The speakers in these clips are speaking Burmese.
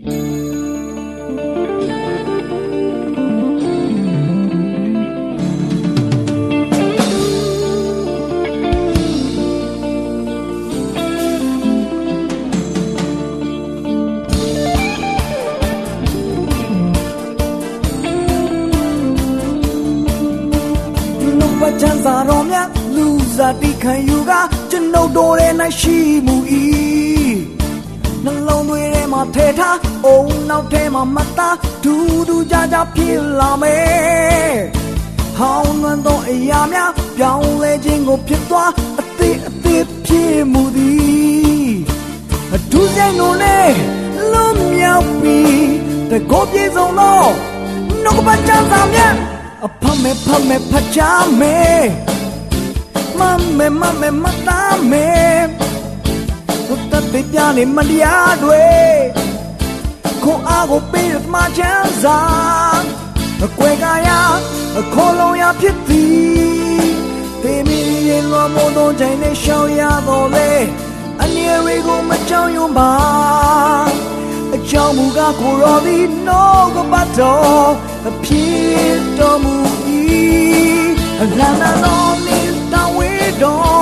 ချမ်းသာတော်မြတ်လူစားတိခံယူကကျွန်ုပ်တို့ရဲ့၌ရှိမှု၏ နှလုံးသွေးထဲမှာထဲထားအုံနောက်ထဲမှာမသားဒူးဒူးကြကြဖြစ်လာမယ်ဟောင်းနှံသောအရာများပြောင်းလဲခြင်းကိုဖြစ်သွားအသေးအသေးဖြစ်မှုသည်အထူးစိတ်ကိုလည်းလွန်မြောက်ပြီးတကောပြေဆုံးသောနှုတ်ကပချမ်းသာမြတ်အဖမေဖမေဖချာမေမမေမမေမတာမေ ဘုတတ်ပြနေမတရားတွေခွန်အားကိုပေးရမှချမ်းသာအကွယ်ကရအခေါ်လုံးရဖြစ်သည်တေမီရင်လောမို့တော့ချိန်နဲ့ရှောင်ရတော့လေအနည်းတွေကိုမကြောက်ရွံ့ပါအကြောင်းမူကားကိုရောသည်နောကပတ်တော်အဖြစ်တော်မူ၏အလန္တတော်နေတဝေတော်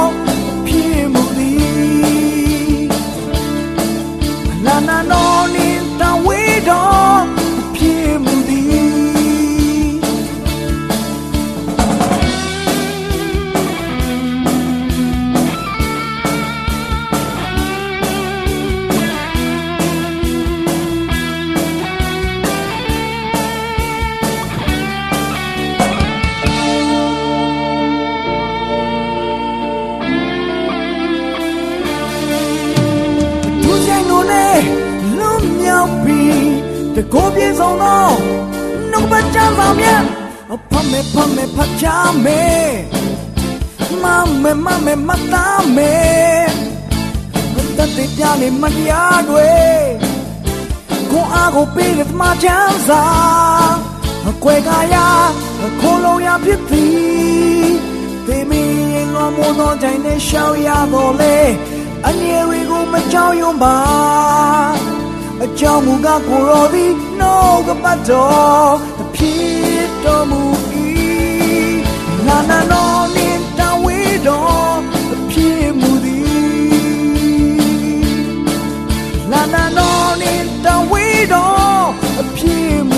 ပြီးတကိုးပြေဆုံးသောနှုတ်ပတ်ချမ်းသာမြတ်အဖမေဖမေဖချာမေမမေမမေမတာမေတတ်တဲ့ပြနေမတရားတွေကိုအားကိုပေးတဲ့မချမ်းသာအကွယ်ကရအခိုးလုံးရဖြစ်သည်တေမီရင်လောမို့သောချိန်နဲ့ရှောက်ရတော့လေအငယ်တွေကိုမကြောက်ရွံ့ပါ အကြောင်းမူကားကိုရောသည်နှုတ်ကပတ်တော်တဖြစ်တော်မူ၏နာနာနောနင်တဝေတော်တဖြစ်မူသည်နာနာနောနင်တဝေတော်အဖြစ်မူ